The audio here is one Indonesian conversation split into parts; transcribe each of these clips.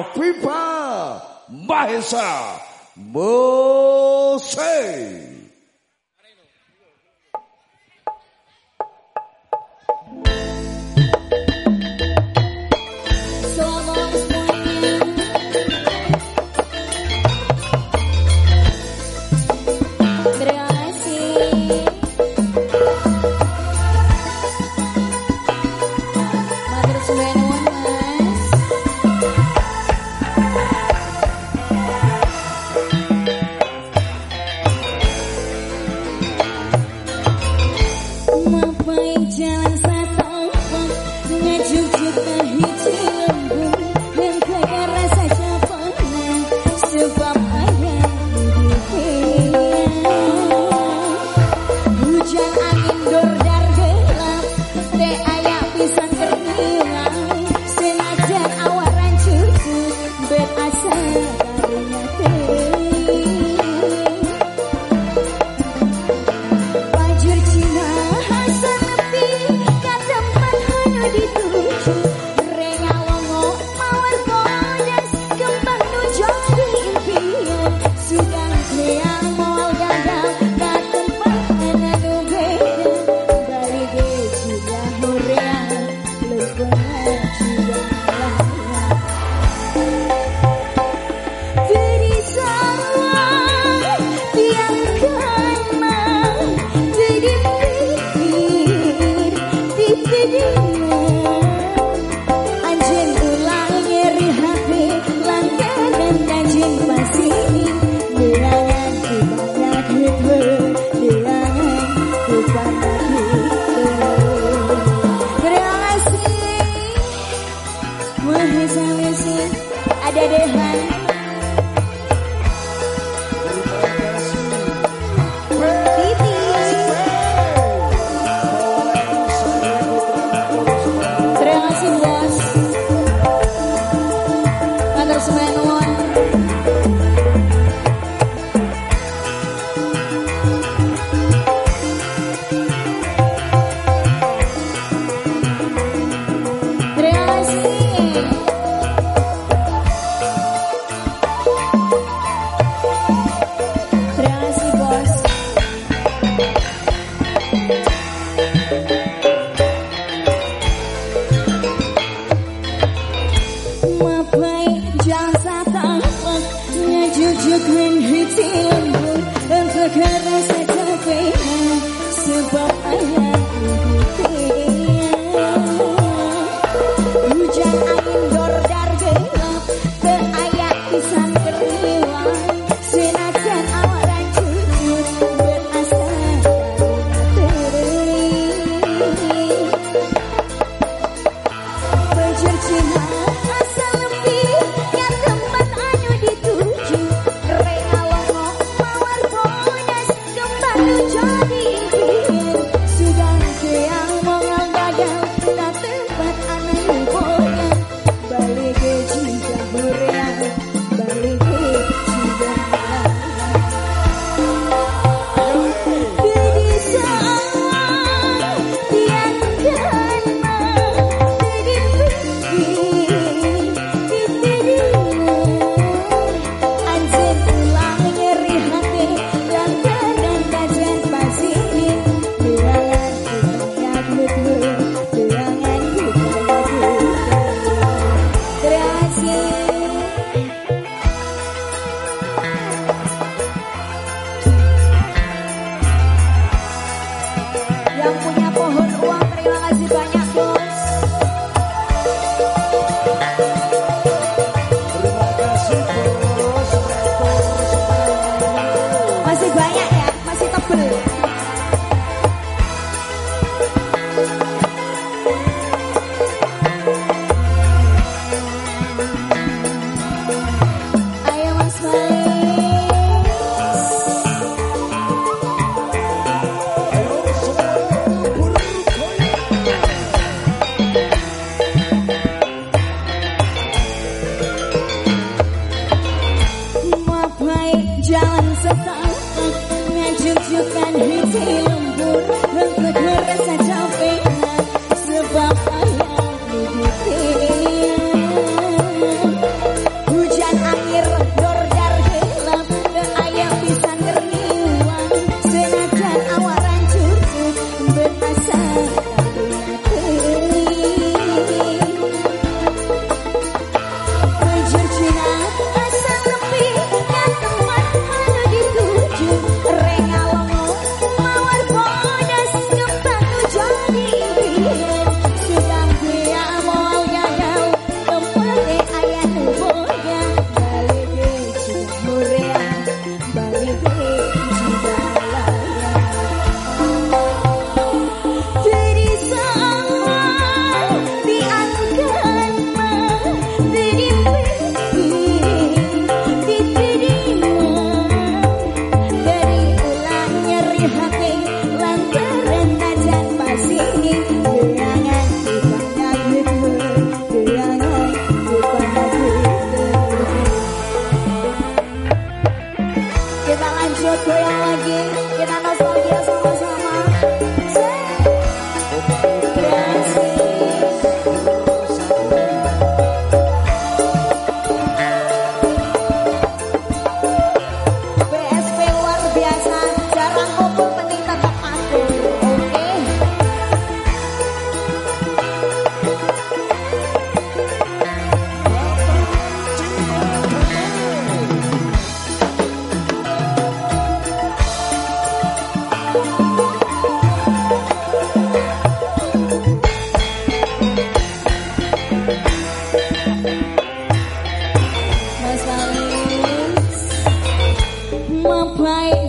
of people by. Çocuk gün hütin bul, ömfek 小朋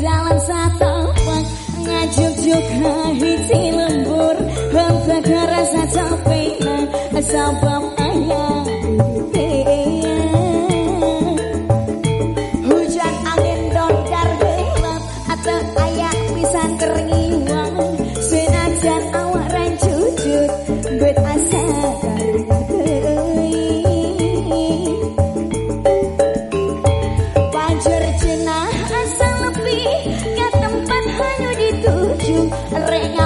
dalam satapan Ngajuk-juk hiji lembur. Hentak rasa capeknya Sabab ayah Hujan angin dondar gelap Atau ayak pisang keringi reina.